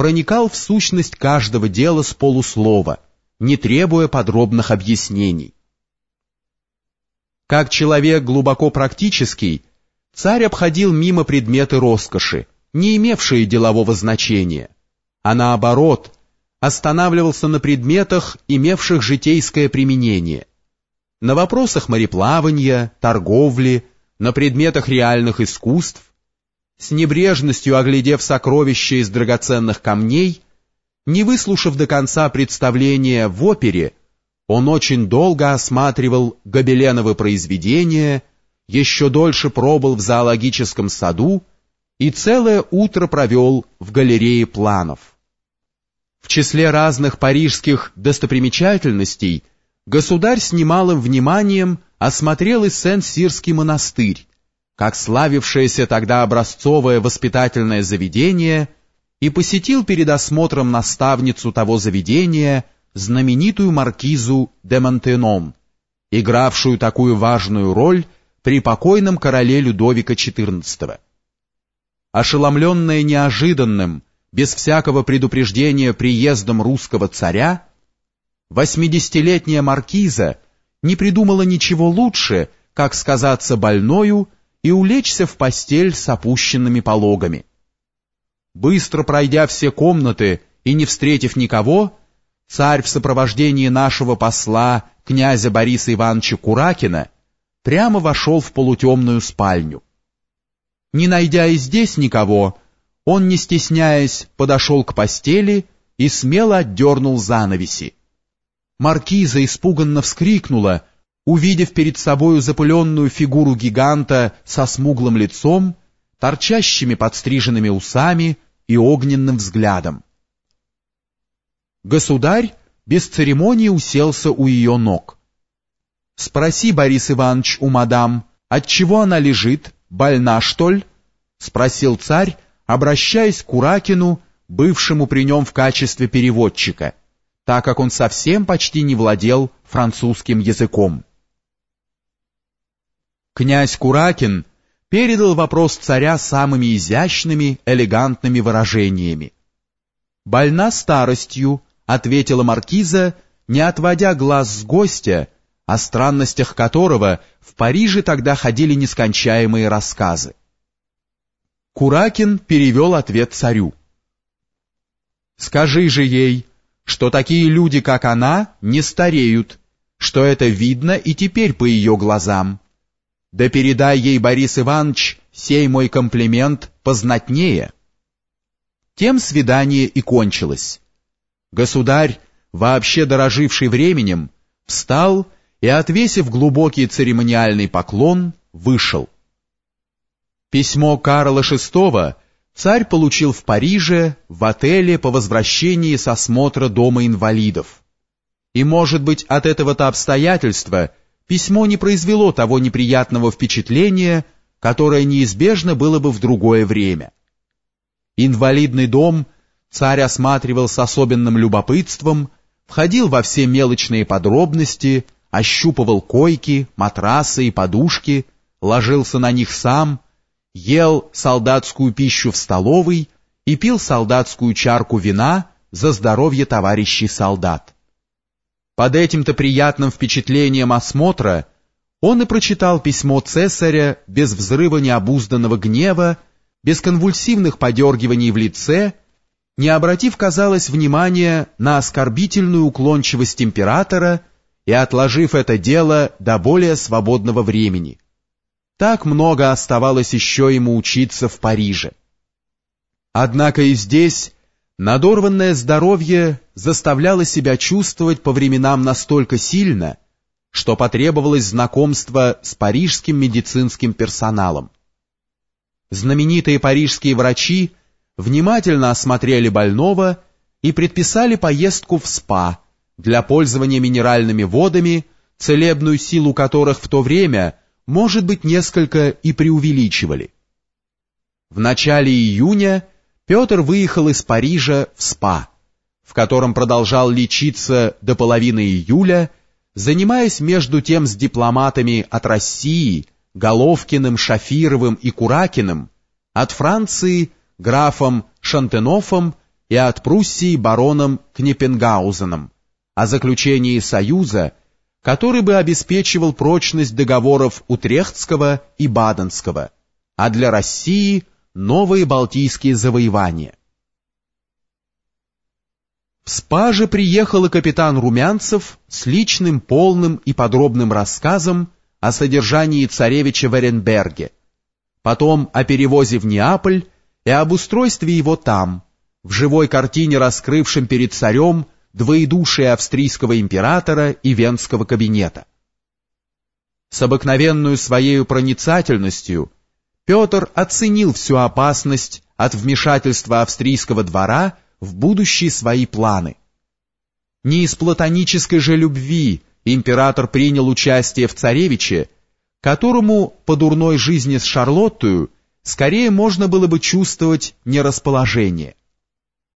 проникал в сущность каждого дела с полуслова, не требуя подробных объяснений. Как человек глубоко практический, царь обходил мимо предметы роскоши, не имевшие делового значения, а наоборот, останавливался на предметах, имевших житейское применение, на вопросах мореплавания, торговли, на предметах реальных искусств, с небрежностью оглядев сокровища из драгоценных камней, не выслушав до конца представления в опере, он очень долго осматривал гобеленовы произведения, еще дольше пробыл в зоологическом саду и целое утро провел в галерее планов. В числе разных парижских достопримечательностей государь с немалым вниманием осмотрел и Сен-Сирский монастырь, как славившееся тогда образцовое воспитательное заведение, и посетил перед осмотром наставницу того заведения – знаменитую маркизу де Монтеном, игравшую такую важную роль при покойном короле Людовика XIV. Ошеломленная неожиданным, без всякого предупреждения приездом русского царя, восьмидесятилетняя маркиза не придумала ничего лучше, как сказаться больною и улечься в постель с опущенными пологами. Быстро пройдя все комнаты и не встретив никого, царь в сопровождении нашего посла, князя Бориса Ивановича Куракина, прямо вошел в полутемную спальню. Не найдя и здесь никого, он, не стесняясь, подошел к постели и смело отдернул занавеси. Маркиза испуганно вскрикнула, увидев перед собою запыленную фигуру гиганта со смуглым лицом, торчащими подстриженными усами и огненным взглядом. Государь без церемонии уселся у ее ног. «Спроси, Борис Иванович, у мадам, отчего она лежит, больна, что ли?» — спросил царь, обращаясь к Куракину, бывшему при нем в качестве переводчика, так как он совсем почти не владел французским языком. Князь Куракин передал вопрос царя самыми изящными, элегантными выражениями. «Больна старостью», ответила маркиза, не отводя глаз с гостя, о странностях которого в Париже тогда ходили нескончаемые рассказы. Куракин перевел ответ царю. «Скажи же ей, что такие люди, как она, не стареют, что это видно и теперь по ее глазам. Да передай ей, Борис Иванович, сей мой комплимент познатнее». Тем свидание и кончилось. Государь, вообще дороживший временем, встал и, отвесив глубокий церемониальный поклон, вышел. Письмо Карла VI царь получил в Париже в отеле по возвращении с осмотра Дома инвалидов. И, может быть, от этого-то обстоятельства письмо не произвело того неприятного впечатления, которое неизбежно было бы в другое время. Инвалидный дом – Царь осматривал с особенным любопытством, входил во все мелочные подробности, ощупывал койки, матрасы и подушки, ложился на них сам, ел солдатскую пищу в столовой и пил солдатскую чарку вина за здоровье товарищей солдат. Под этим-то приятным впечатлением осмотра он и прочитал письмо цесаря без взрыва необузданного гнева, без конвульсивных подергиваний в лице не обратив, казалось, внимания на оскорбительную уклончивость императора и отложив это дело до более свободного времени. Так много оставалось еще ему учиться в Париже. Однако и здесь надорванное здоровье заставляло себя чувствовать по временам настолько сильно, что потребовалось знакомство с парижским медицинским персоналом. Знаменитые парижские врачи внимательно осмотрели больного и предписали поездку в СПА для пользования минеральными водами, целебную силу которых в то время, может быть, несколько и преувеличивали. В начале июня Петр выехал из Парижа в СПА, в котором продолжал лечиться до половины июля, занимаясь между тем с дипломатами от России, Головкиным, Шафировым и Куракиным, от Франции – графом Шантенофом и от Пруссии бароном Книппенгаузеном о заключении союза, который бы обеспечивал прочность договоров Утрехтского и Баденского, а для России новые балтийские завоевания. В Спаже приехал и капитан Румянцев с личным полным и подробным рассказом о содержании царевича в Эренберге, потом о перевозе в Неаполь и об устройстве его там, в живой картине, раскрывшем перед царем двоедушие австрийского императора и венского кабинета. С обыкновенную своей проницательностью Петр оценил всю опасность от вмешательства австрийского двора в будущие свои планы. Не из платонической же любви император принял участие в царевиче, которому по дурной жизни с Шарлоттою скорее можно было бы чувствовать нерасположение.